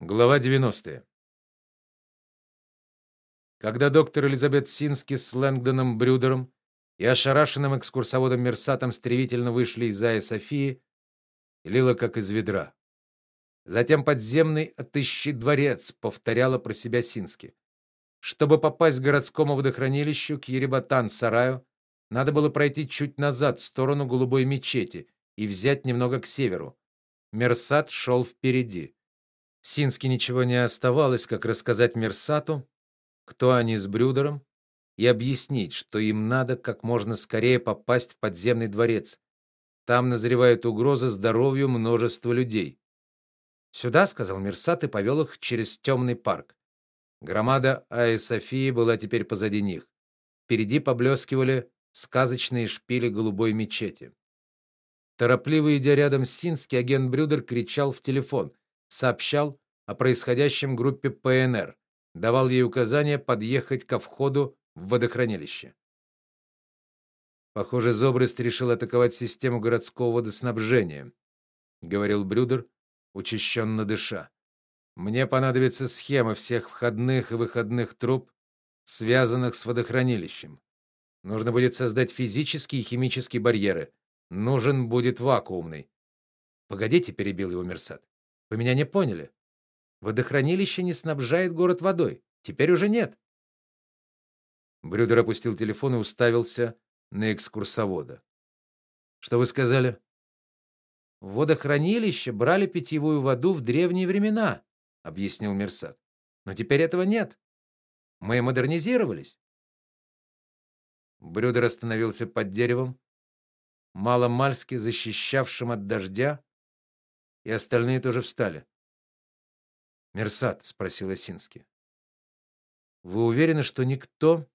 Глава 90. Когда доктор Элизабет Сински с Лэнгдоном Брюдером и ошарашенным экскурсоводом Мерсатом стремительно вышли из Зая Софии, лило как из ведра. Затем подземный отыщи дворец, повторяла про себя Сински. Чтобы попасть к городскому водохранилищу, к Еребатан-сараю, надо было пройти чуть назад, в сторону голубой мечети, и взять немного к северу. Мерсат шел впереди. Сински ничего не оставалось, как рассказать Мерсату, кто они с Брюдером, и объяснить, что им надо как можно скорее попасть в подземный дворец. Там назревает угроза здоровью множества людей. Сюда, сказал Мерсат и повел их через темный парк. Громада Айя Софии была теперь позади них. Впереди поблескивали сказочные шпили голубой мечети. Торопливо идя рядом с Сински, агент Брюдер кричал в телефон — сообщал о происходящем группе ПНР, давал ей указания подъехать ко входу в водохранилище. Похоже, Зобрест решил атаковать систему городского водоснабжения, говорил Брюдер, учащенно дыша. Мне понадобится схема всех входных и выходных труб, связанных с водохранилищем. Нужно будет создать физические и химические барьеры. Нужен будет вакуумный. Погодите, перебил его Мерсат. Вы меня не поняли. Водохранилище не снабжает город водой. Теперь уже нет. Брюдер опустил телефон и уставился на экскурсовода. Что вы сказали? В водохранилище брали питьевую воду в древние времена, объяснил Мерсат. Но теперь этого нет. Мы модернизировались. Брюдер остановился под деревом, маломальски защищавшим от дождя, и остальные тоже встали. "Мерсат", спросил Осинский. "Вы уверены, что никто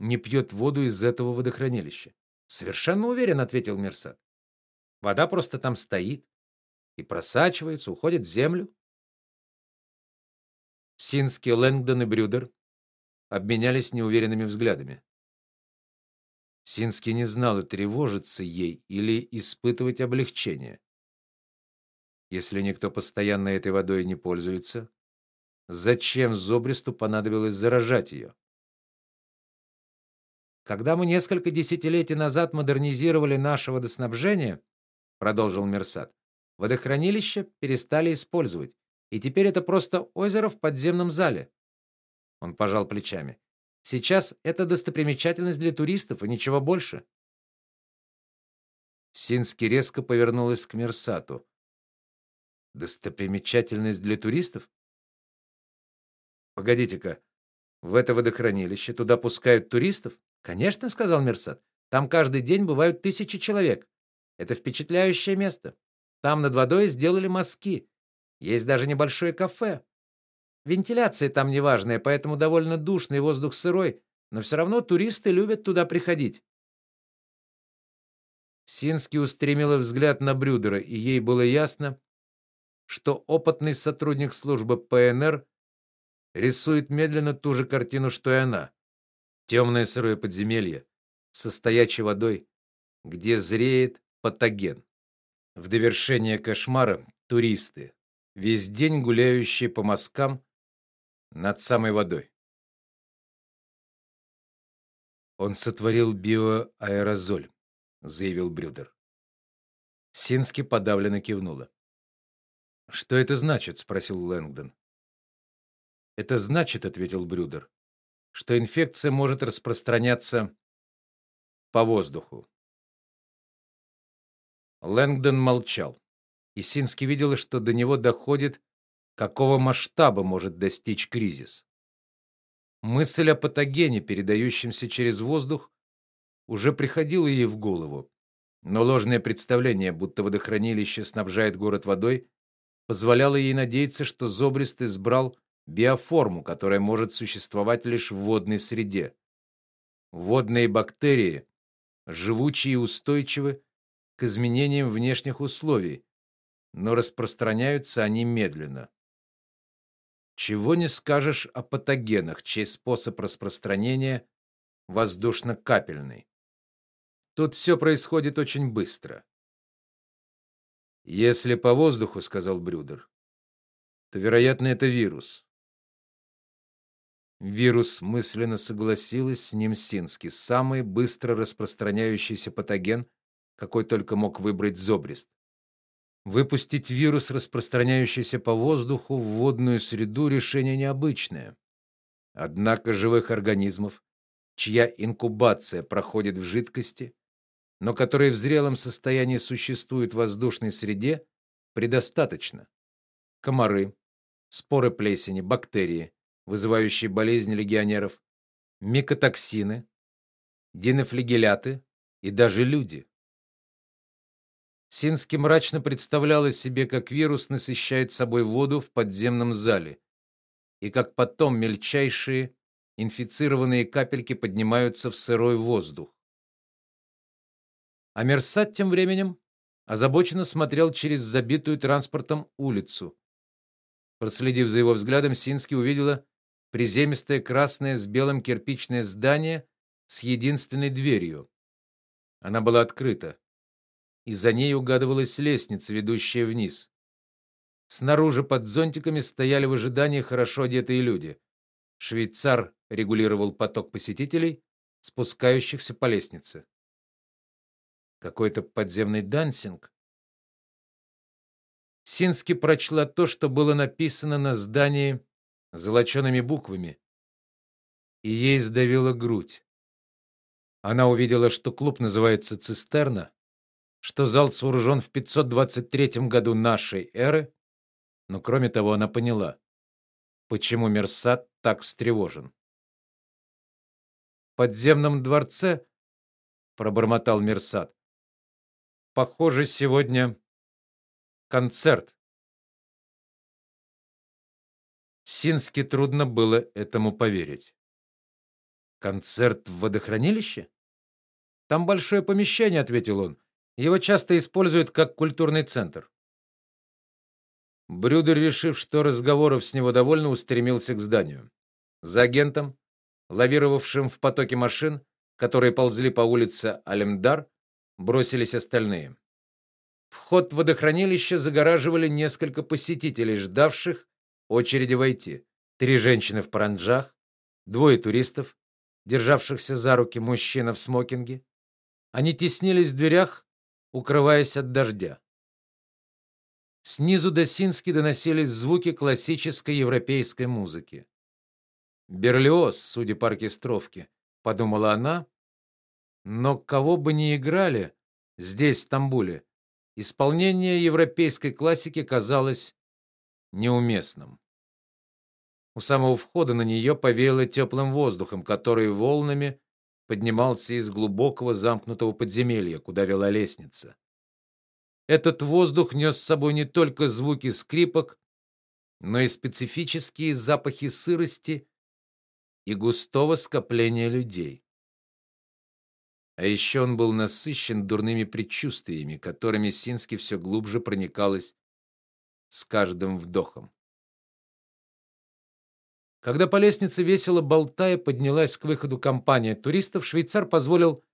не пьет воду из этого водохранилища?" "Совершенно уверен", ответил Мерсат. "Вода просто там стоит и просачивается, уходит в землю". Синский, Лэнгдон и Брюдер обменялись неуверенными взглядами. Синский не знал, тревожиться ей или испытывать облегчение. Если никто постоянно этой водой не пользуется, зачем Зобресту понадобилось заражать ее? Когда мы несколько десятилетий назад модернизировали наше водоснабжение, продолжил Мерсат, водохранилище перестали использовать, и теперь это просто озеро в подземном зале. Он пожал плечами. Сейчас это достопримечательность для туристов и ничего больше. Синский резко повернулась к Мерсату. Достопримечательность для туристов? Погодите-ка. В это водохранилище туда пускают туристов? Конечно, сказал Мерсат. Там каждый день бывают тысячи человек. Это впечатляющее место. Там над водой сделали мостки. Есть даже небольшое кафе. Вентиляция там неважная, поэтому довольно душный, воздух сырой, но все равно туристы любят туда приходить. Синский устремила взгляд на Брюдера, и ей было ясно, что опытный сотрудник службы ПНР рисует медленно ту же картину, что и она. Темное сырое подземелье со стоячей водой, где зреет патоген. В довершение кошмара туристы, весь день гуляющие по мазкам над самой водой. Он сотворил биоаэрозоль, заявил Брюдер. Сински подавленно кивнула. Что это значит, спросил Лэнгдон. Это значит, ответил Брюдер, что инфекция может распространяться по воздуху. Лэнгдон молчал. И Синский видел, что до него доходит, какого масштаба может достичь кризис. Мысль о патогене, передающемся через воздух, уже приходила ей в голову, но ложное представление, будто водохранилище снабжает город водой, позволяло ей надеяться, что Зобрист избрал биоформу, которая может существовать лишь в водной среде. Водные бактерии живучи и устойчивы к изменениям внешних условий, но распространяются они медленно. Чего не скажешь о патогенах, чей способ распространения воздушно-капельный. Тут все происходит очень быстро. Если по воздуху, сказал Брюдер, то, вероятно, это вирус. Вирус мысленно согласилась с ним Сински, самый быстро распространяющийся патоген, какой только мог выбрать Зобрист. Выпустить вирус, распространяющийся по воздуху, в водную среду решение необычное. Однако живых организмов, чья инкубация проходит в жидкости, но которые в зрелом состоянии существуют в воздушной среде, предостаточно. Комары, споры плесени, бактерии, вызывающие болезни легионеров, микотоксины, динофлегеляты и даже люди. Синский мрачно представляла себе, как вирус насыщает собой воду в подземном зале, и как потом мельчайшие инфицированные капельки поднимаются в сырой воздух. А Мерсат тем временем озабоченно смотрел через забитую транспортом улицу. Проследив за его взглядом, Синский увидела приземистое красное с белым кирпичное здание с единственной дверью. Она была открыта и за ней угадывалась лестница, ведущая вниз. Снаружи под зонтиками стояли в ожидании хорошо одетые люди. Швейцар регулировал поток посетителей, спускающихся по лестнице. Какой-то подземный дансинг. Сински прочла то, что было написано на здании золочеными буквами, и ей сдавила грудь. Она увидела, что клуб называется Цистерна, что зал сооружен в 523 году нашей эры, но кроме того, она поняла, почему Мерсат так встревожен. В подземном дворце пробормотал Мерсат. Похоже, сегодня концерт. Сински трудно было этому поверить. Концерт в водохранилище? Там большое помещение, ответил он. Его часто используют как культурный центр. Брюдер, решив, что разговоров с него довольно, устремился к зданию. За агентом, лавировавшим в потоке машин, которые ползли по улице Алемдар, бросились остальные. Вход в водохранилище загораживали несколько посетителей, ждавших очереди войти. Три женщины в паранджах, двое туристов, державшихся за руки мужчина в смокинге. Они теснились в дверях, укрываясь от дождя. Снизу до Сински доносились звуки классической европейской музыки. Берлиоз, судя по оркестровке, подумала она, но кого бы ни играли здесь, в Стамбуле, исполнение европейской классики казалось неуместным. У самого входа на нее повеяло теплым воздухом, который волнами поднимался из глубокого замкнутого подземелья, куда вела лестница. Этот воздух нес с собой не только звуки скрипок, но и специфические запахи сырости и густого скопления людей. А еще он был насыщен дурными предчувствиями, которыми Сински все глубже проникалась с каждым вдохом. Когда по лестнице весело болтая поднялась к выходу компания туристов, швейцар позволил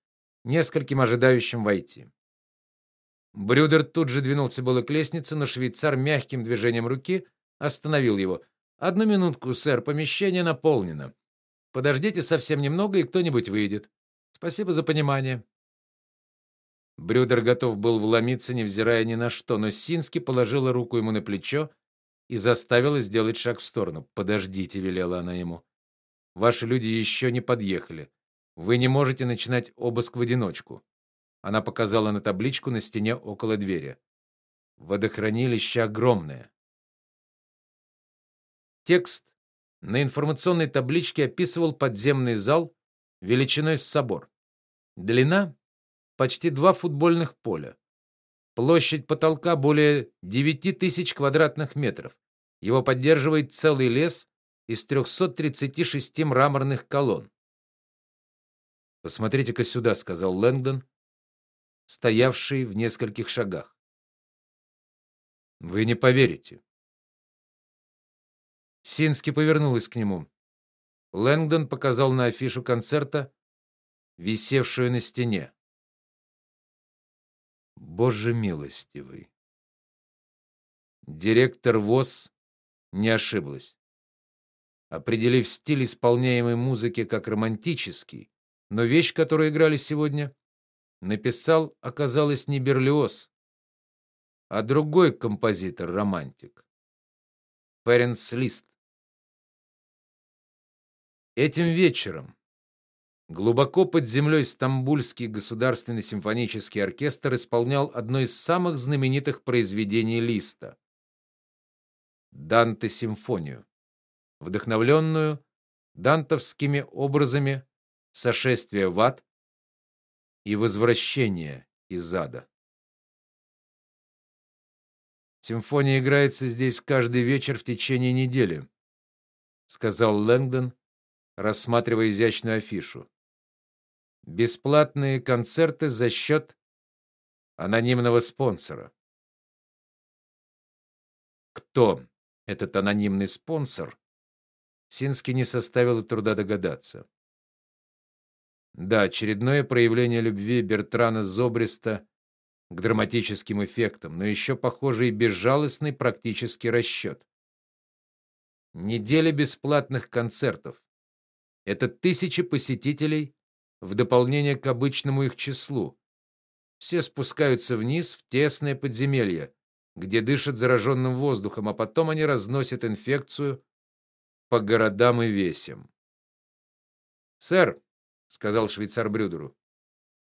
нескольким ожидающим войти. Брюдер тут же двинулся было к лестнице, но швейцар мягким движением руки остановил его. Одну минутку, сэр, помещение наполнено. Подождите совсем немного, и кто-нибудь выйдет. Спасибо за понимание. Брюдер готов был вломиться, невзирая ни на что, но Сински положила руку ему на плечо и заставила сделать шаг в сторону. "Подождите", велела она ему. "Ваши люди еще не подъехали. Вы не можете начинать обыск в одиночку". Она показала на табличку на стене около двери. Водохранилище огромное. Текст на информационной табличке описывал подземный зал величиной с собор. Длина почти два футбольных поля. Площадь потолка более 9 тысяч квадратных метров. Его поддерживает целый лес из 336 мраморных колонн. Посмотрите-ка сюда, сказал Лэнгдон, стоявший в нескольких шагах. Вы не поверите. Сински повернулась к нему. Лэнгдон показал на афишу концерта, висевшую на стене. Боже милостивый. Директор ВОЗ не ошиблась. Определив стиль исполняемой музыки как романтический, но вещь, которую играли сегодня, написал, оказалось, не Берлиоз, а другой композитор-романтик. Ференс Лист. Этим вечером глубоко под землей Стамбульский государственный симфонический оркестр исполнял одно из самых знаменитых произведений Листа Данте симфонию, вдохновленную дантовскими образами сошествия в ад и возвращения из ада. Симфония играется здесь каждый вечер в течение недели, сказал Лэнгдон, рассматривая изящную афишу. Бесплатные концерты за счет анонимного спонсора. Кто этот анонимный спонсор? Синский не составил труда догадаться. Да, очередное проявление любви Бертрана Зобриста к драматическим эффектам, но еще, похоже, и безжалостный практический расчет. Неделя бесплатных концертов. Это тысячи посетителей в дополнение к обычному их числу. Все спускаются вниз в тесное подземелье, где дышат зараженным воздухом, а потом они разносят инфекцию по городам и весям. Сэр, сказал швейцар Брюдеру.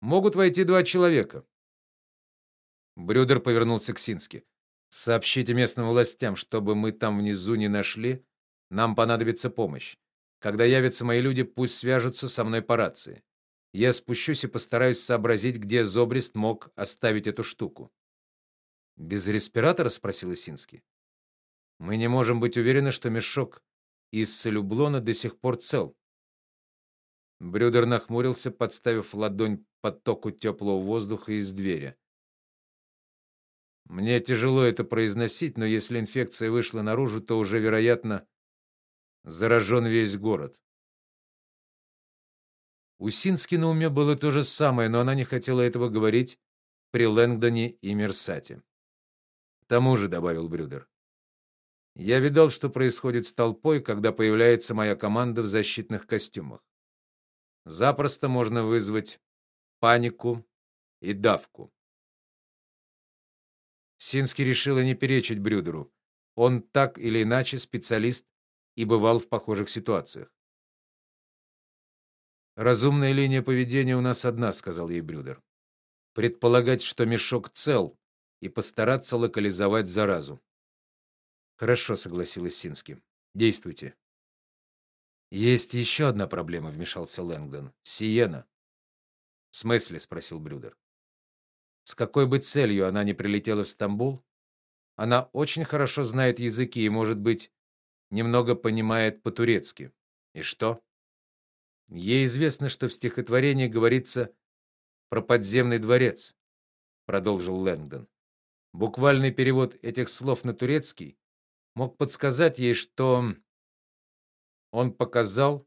Могут войти два человека. Брюдер повернулся к Сински. Сообщите местным властям, чтобы мы там внизу не нашли, нам понадобится помощь. Когда явятся мои люди, пусть свяжутся со мной по рации. Я спущусь и постараюсь сообразить, где Зобрист мог оставить эту штуку. Без респиратора спросил Сински. Мы не можем быть уверены, что мешок из целлюблона до сих пор цел. Брюдер нахмурился, подставив ладонь потоку теплого воздуха из двери. Мне тяжело это произносить, но если инфекция вышла наружу, то уже, вероятно, заражен весь город. У Сински на уме было то же самое, но она не хотела этого говорить при Лэнгдоне и Мерсате. К тому же, добавил Брюдер, я видел, что происходит с толпой, когда появляется моя команда в защитных костюмах запросто можно вызвать панику и давку. Синский решил не перечить Брюдеру. Он так или иначе специалист и бывал в похожих ситуациях. Разумная линия поведения у нас одна, сказал ей Брюдер. Предполагать, что мешок цел, и постараться локализовать заразу. Хорошо, согласилась Синский. Действуйте. Есть еще одна проблема, вмешался Лэнгдон. Сиена. В смысле, спросил Брюдер. С какой бы целью она не прилетела в Стамбул, она очень хорошо знает языки и, может быть, немного понимает по-турецки. И что? Ей известно, что в стихотворении говорится про подземный дворец, продолжил Лэнгдон. Буквальный перевод этих слов на турецкий мог подсказать ей, что он показал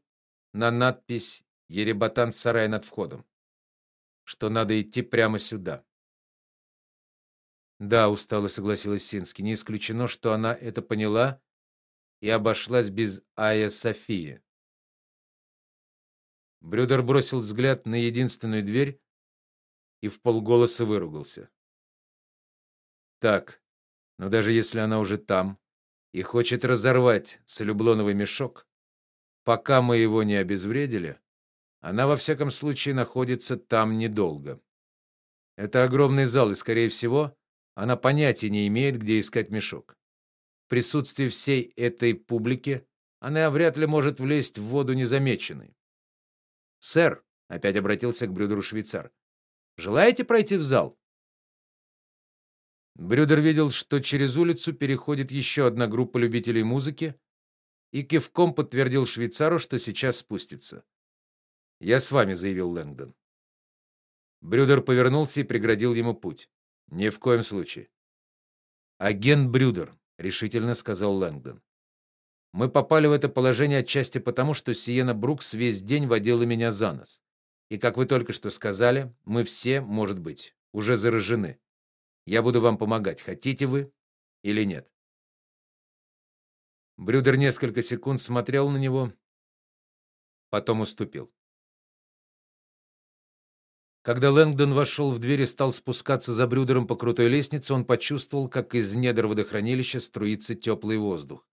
на надпись Еребатан сарай над входом, что надо идти прямо сюда. Да, устало согласилась Сински. Не исключено, что она это поняла и обошлась без Ая Софии. Брюдер бросил взгляд на единственную дверь и в полголоса выругался. Так, но даже если она уже там и хочет разорвать солюблоновый мешок, Пока мы его не обезвредили, она во всяком случае находится там недолго. Это огромный зал, и скорее всего, она понятия не имеет, где искать мешок. В присутствии всей этой публики она вряд ли может влезть в воду незамеченной. Сэр, опять обратился к Брюдеру швейцар. Желаете пройти в зал? Брюдер видел, что через улицу переходит еще одна группа любителей музыки, и кивком подтвердил швейцару, что сейчас спустится. "Я с вами", заявил Лэнгдон. Брюдер повернулся и преградил ему путь. "Ни в коем случае". "Агент Брюдер", решительно сказал Лэнгдон. "Мы попали в это положение отчасти потому, что Сиена Брукс весь день водила меня за нос. И как вы только что сказали, мы все, может быть, уже заражены. Я буду вам помогать, хотите вы или нет?" Брюдер несколько секунд смотрел на него, потом уступил. Когда Лэнгдон вошел в дверь и стал спускаться за Брюдером по крутой лестнице, он почувствовал, как из недр водохранилища струится теплый воздух.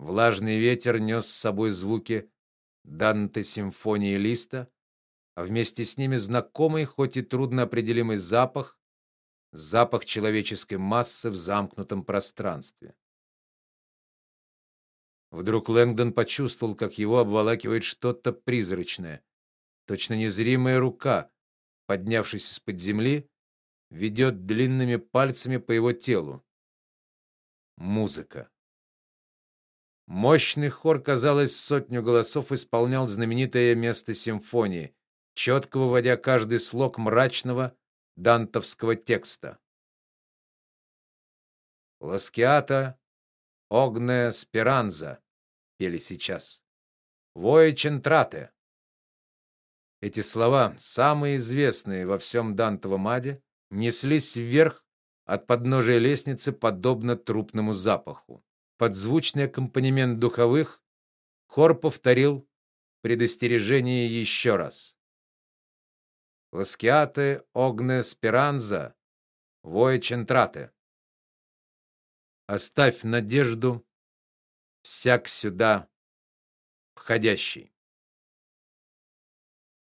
Влажный ветер нес с собой звуки Данте симфонии Листа, а вместе с ними знакомый, хоть и трудно определимый запах, запах человеческой массы в замкнутом пространстве. Вдруг Лэнгдон почувствовал, как его обволакивает что-то призрачное, точно незримая рука, поднявшись из-под земли, ведет длинными пальцами по его телу. Музыка. Мощный хор, казалось, сотню голосов исполнял знаменитое место симфонии, четко выводя каждый слог мрачного дантовского текста. Ласкиата огне спиранза пели сейчас. Вое чентрате эти слова, самые известные во всем Дантовом аде, неслись вверх от подножия лестницы подобно трупному запаху. Под звучный аккомпанемент духовых хор повторил предостережение еще раз. Ласкиате огне спиранза, вое чентрате. Оставь надежду всяк сюда входящий.